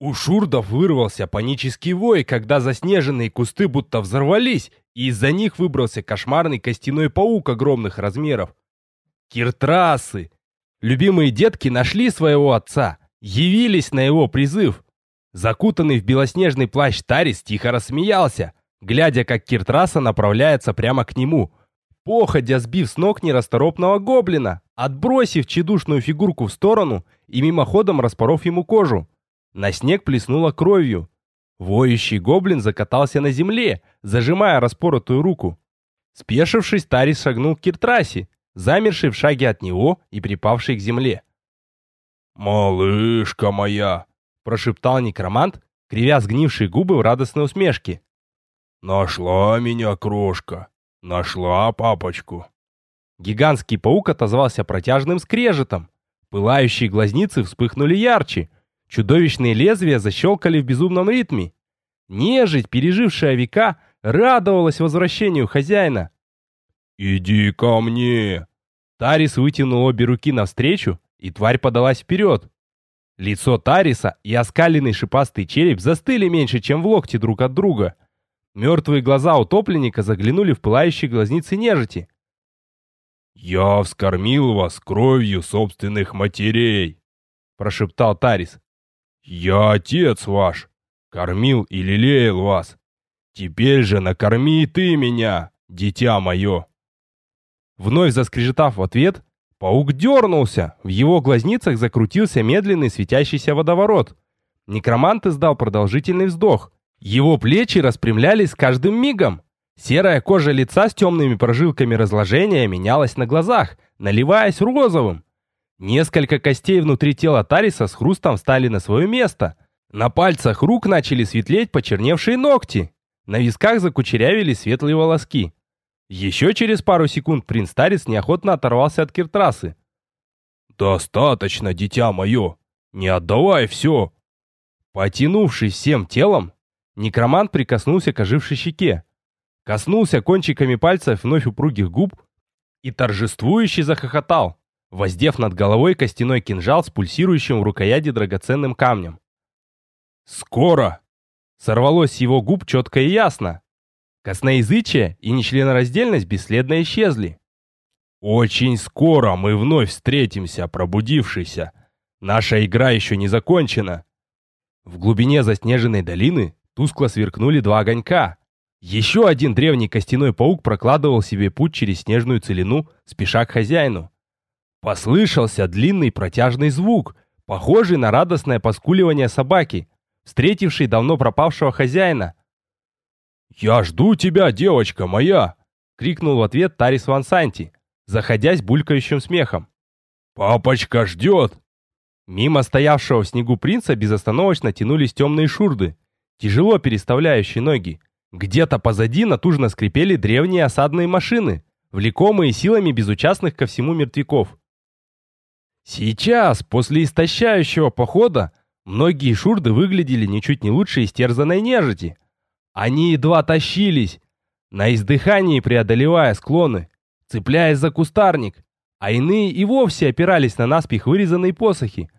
У шурдов вырвался панический вой, когда заснеженные кусты будто взорвались, и из-за них выбрался кошмарный костяной паук огромных размеров. Киртрасы! Любимые детки нашли своего отца, явились на его призыв. Закутанный в белоснежный плащ Тарис тихо рассмеялся, глядя, как Киртраса направляется прямо к нему, походя сбив с ног нерасторопного гоблина, отбросив чедушную фигурку в сторону и мимоходом распоров ему кожу. На снег плеснуло кровью. Воющий гоблин закатался на земле, зажимая распоротую руку. Спешившись, Тарис шагнул к Киртрасе, замерший в шаге от него и припавший к земле. «Малышка моя!» – прошептал некромант, кривя сгнившие губы в радостной усмешке. «Нашла меня крошка! Нашла папочку!» Гигантский паук отозвался протяжным скрежетом. Пылающие глазницы вспыхнули ярче. Чудовищные лезвия защелкали в безумном ритме. Нежить, пережившая века, радовалась возвращению хозяина. «Иди ко мне!» Тарис вытянул обе руки навстречу, и тварь подалась вперед. Лицо Тариса и оскаленный шипастый череп застыли меньше, чем в локте друг от друга. Мертвые глаза утопленника заглянули в пылающие глазницы нежити. «Я вскормил вас кровью собственных матерей», — прошептал Тарис. «Я отец ваш, кормил и лелеял вас. Теперь же накорми ты меня, дитя мое». Вновь заскрежетав в ответ, паук дернулся, в его глазницах закрутился медленный светящийся водоворот. Некромант издал продолжительный вздох. Его плечи распрямлялись с каждым мигом. Серая кожа лица с темными прожилками разложения менялась на глазах, наливаясь розовым. Несколько костей внутри тела Тариса с хрустом встали на свое место. На пальцах рук начали светлеть почерневшие ногти. На висках закучерявились светлые волоски. Еще через пару секунд принц Тарис неохотно оторвался от киртрасы. «Достаточно, дитя мое! Не отдавай все!» Потянувшись всем телом, некромант прикоснулся к ожившей щеке коснулся кончиками пальцев вновь упругих губ и торжествующе захохотал, воздев над головой костяной кинжал с пульсирующим в рукояти драгоценным камнем. «Скоро!» Сорвалось его губ четко и ясно. Косноязычие и нечленораздельность бесследно исчезли. «Очень скоро мы вновь встретимся, пробудившийся. Наша игра еще не закончена». В глубине заснеженной долины тускло сверкнули два огонька, еще один древний костяной паук прокладывал себе путь через снежную целину, спеша к хозяину. Послышался длинный протяжный звук, похожий на радостное поскуливание собаки, встретившей давно пропавшего хозяина. «Я жду тебя, девочка моя!» — крикнул в ответ Тарис Вансанти, заходясь булькающим смехом. «Папочка ждет!» Мимо стоявшего в снегу принца безостановочно тянулись темные шурды, тяжело переставляющие ноги. Где-то позади натужно скрипели древние осадные машины, влекомые силами безучастных ко всему мертвяков. Сейчас, после истощающего похода, многие шурды выглядели ничуть не лучше истерзанной нежити. Они едва тащились, на издыхании преодолевая склоны, цепляясь за кустарник, а иные и вовсе опирались на наспех вырезанные посохи.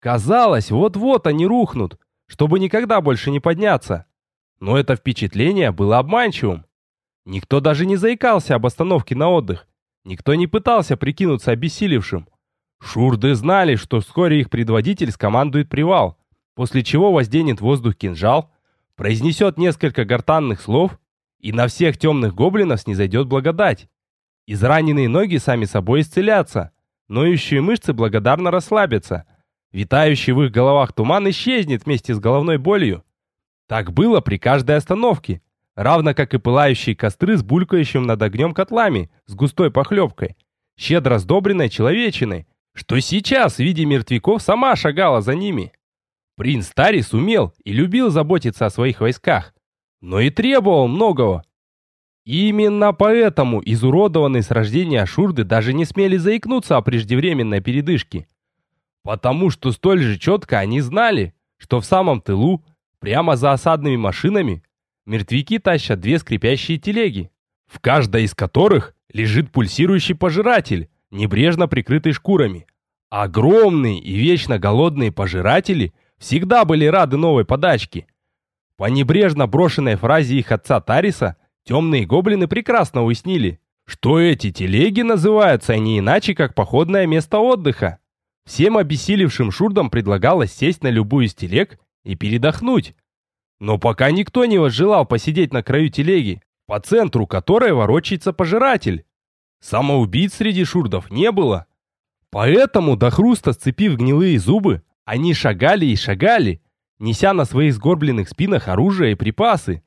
Казалось, вот-вот они рухнут, чтобы никогда больше не подняться. Но это впечатление было обманчивым. Никто даже не заикался об остановке на отдых. Никто не пытался прикинуться обессилевшим. Шурды знали, что вскоре их предводитель скомандует привал, после чего возденет воздух кинжал, произнесет несколько гортанных слов, и на всех темных гоблинов снизойдет благодать. Израненные ноги сами собой исцелятся, ноющие мышцы благодарно расслабятся, витающий в их головах туман исчезнет вместе с головной болью, так было при каждой остановке, равно как и пылающие костры с булькающим над огнем котлами с густой похлебкой, щедро сдобренной человечиной, что сейчас в виде мертвяков сама шагала за ними. Принц Тарис умел и любил заботиться о своих войсках, но и требовал многого. именно поэтому изуродованные с рождения ашурды даже не смели заикнуться о преждевременной передышке. Потому что столь же четко они знали, что в самом тылу Прямо за осадными машинами мертвяки тащат две скрипящие телеги, в каждой из которых лежит пульсирующий пожиратель, небрежно прикрытый шкурами. Огромные и вечно голодные пожиратели всегда были рады новой подачке. По небрежно брошенной фразе их отца Тариса, темные гоблины прекрасно уяснили, что эти телеги называются не иначе, как походное место отдыха. Всем обессилевшим шурдам предлагалось сесть на любую из телег и передохнуть. Но пока никто не возжелал посидеть на краю телеги, по центру которой ворочается пожиратель. Самоубийц среди шурдов не было. Поэтому, до хруста сцепив гнилые зубы, они шагали и шагали, неся на своих сгорбленных спинах оружие и припасы.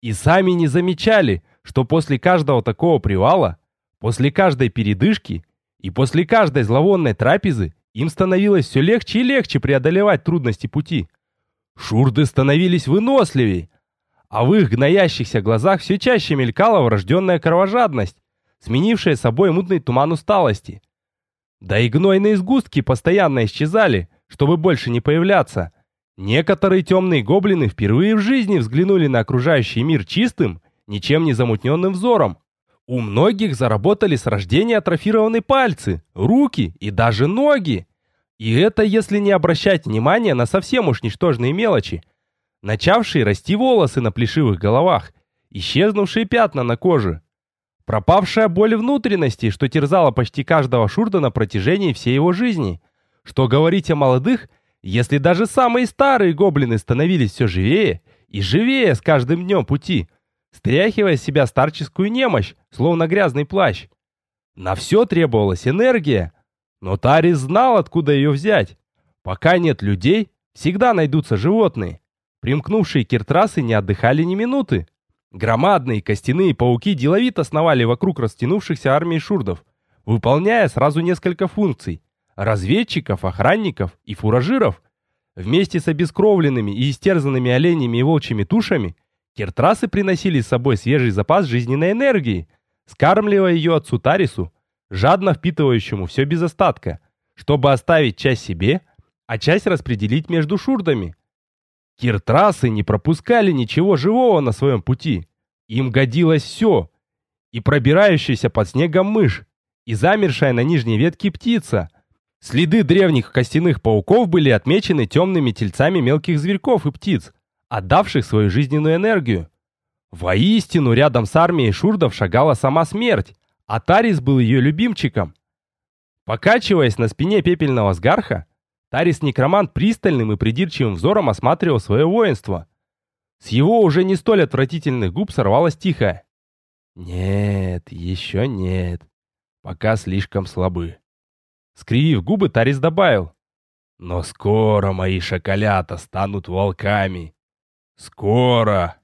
И сами не замечали, что после каждого такого привала, после каждой передышки и после каждой зловонной трапезы им становилось все легче и легче преодолевать трудности пути. Шурды становились выносливее, а в их гноящихся глазах все чаще мелькала врожденная кровожадность, сменившая собой мутный туман усталости. Да и гнойные сгустки постоянно исчезали, чтобы больше не появляться. Некоторые темные гоблины впервые в жизни взглянули на окружающий мир чистым, ничем не замутненным взором. У многих заработали с рождения атрофированные пальцы, руки и даже ноги. И это если не обращать внимания на совсем уж ничтожные мелочи. Начавшие расти волосы на плешивых головах, исчезнувшие пятна на коже. Пропавшая боль внутренности, что терзала почти каждого шурда на протяжении всей его жизни. Что говорить о молодых, если даже самые старые гоблины становились все живее и живее с каждым днем пути – стряхивая с себя старческую немощь, словно грязный плащ. На все требовалась энергия, но Тарис знал, откуда ее взять. Пока нет людей, всегда найдутся животные. Примкнувшие киртрасы не отдыхали ни минуты. Громадные костяные пауки деловито сновали вокруг растянувшихся армий шурдов, выполняя сразу несколько функций – разведчиков, охранников и фуражиров. Вместе с обескровленными и истерзанными оленями и волчьими тушами – Киртрасы приносили с собой свежий запас жизненной энергии, скармливая ее отцу Тарису, жадно впитывающему все без остатка, чтобы оставить часть себе, а часть распределить между шурдами. Киртрасы не пропускали ничего живого на своем пути. Им годилось все. И пробирающаяся под снегом мышь, и замершая на нижней ветке птица. Следы древних костяных пауков были отмечены темными тельцами мелких зверьков и птиц, отдавших свою жизненную энергию. Воистину, рядом с армией шурдов шагала сама смерть, а Тарис был ее любимчиком. Покачиваясь на спине пепельного сгарха, Тарис-некромант пристальным и придирчивым взором осматривал свое воинство. С его уже не столь отвратительных губ сорвалось тихое. «Нет, еще нет. Пока слишком слабы». Скривив губы, Тарис добавил. «Но скоро мои шоколята станут волками, Скоро.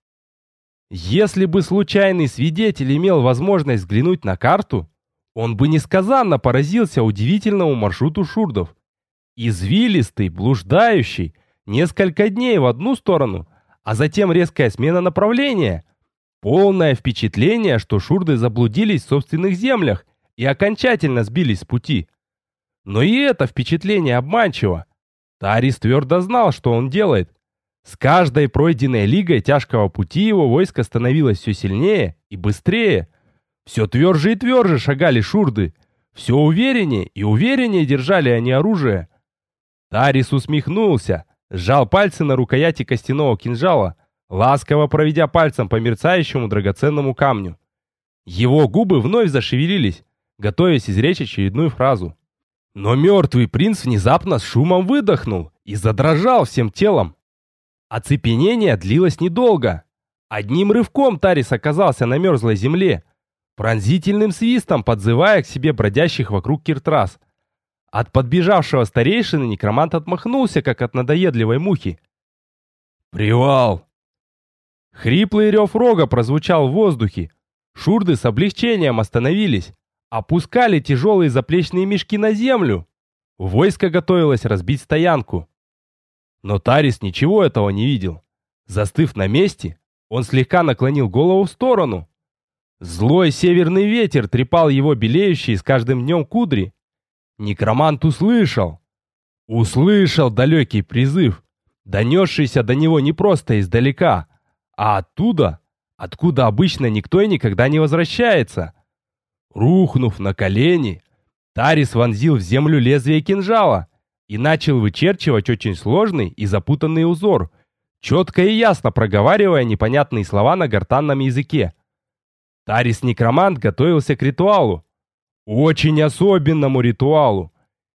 Если бы случайный свидетель имел возможность взглянуть на карту, он бы несказанно поразился удивительному маршруту шурдов. Извилистый, блуждающий, несколько дней в одну сторону, а затем резкая смена направления. Полное впечатление, что шурды заблудились в собственных землях и окончательно сбились с пути. Но и это впечатление обманчиво. Тарис твердо знал, что он делает, с каждой пройденной лигой тяжкого пути его войско становилось все сильнее и быстрее. Все тверже и тверже шагали шурды. Все увереннее и увереннее держали они оружие. Тарис усмехнулся, сжал пальцы на рукояти костяного кинжала, ласково проведя пальцем по мерцающему драгоценному камню. Его губы вновь зашевелились, готовясь изречь очередную фразу. Но мертвый принц внезапно с шумом выдохнул и задрожал всем телом, Оцепенение длилось недолго. Одним рывком Тарис оказался на мерзлой земле, пронзительным свистом подзывая к себе бродящих вокруг киртрас. От подбежавшего старейшины некромант отмахнулся, как от надоедливой мухи. «Привал!» Хриплый рев рога прозвучал в воздухе. Шурды с облегчением остановились, опускали тяжелые заплечные мешки на землю. Войско готовилось разбить стоянку. Но Тарис ничего этого не видел. Застыв на месте, он слегка наклонил голову в сторону. Злой северный ветер трепал его белеющие с каждым днем кудри. Некромант услышал. Услышал далекий призыв, донесшийся до него не просто издалека, а оттуда, откуда обычно никто и никогда не возвращается. Рухнув на колени, Тарис вонзил в землю лезвие кинжала и начал вычерчивать очень сложный и запутанный узор, четко и ясно проговаривая непонятные слова на гортанном языке. Тарис-некромант готовился к ритуалу. Очень особенному ритуалу.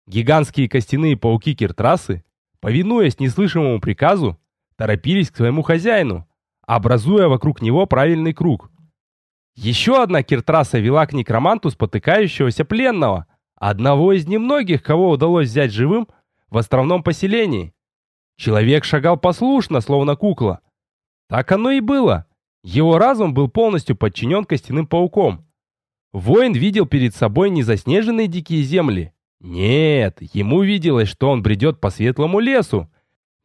Гигантские костяные пауки Киртрасы, повинуясь неслышимому приказу, торопились к своему хозяину, образуя вокруг него правильный круг. Еще одна Киртраса вела к некроманту спотыкающегося пленного, одного из немногих, кого удалось взять живым в островном поселении. Человек шагал послушно, словно кукла. Так оно и было. Его разум был полностью подчинен костяным пауком. Воин видел перед собой не заснеженные дикие земли. Нет, ему виделось, что он бредет по светлому лесу,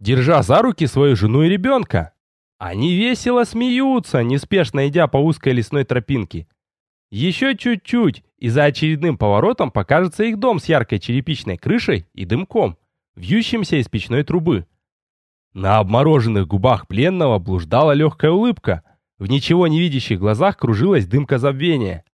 держа за руки свою жену и ребенка. Они весело смеются, неспешно идя по узкой лесной тропинке. Еще чуть-чуть, и за очередным поворотом покажется их дом с яркой черепичной крышей и дымком, вьющимся из печной трубы. На обмороженных губах пленного блуждала легкая улыбка, в ничего не видящих глазах кружилась дымка забвения.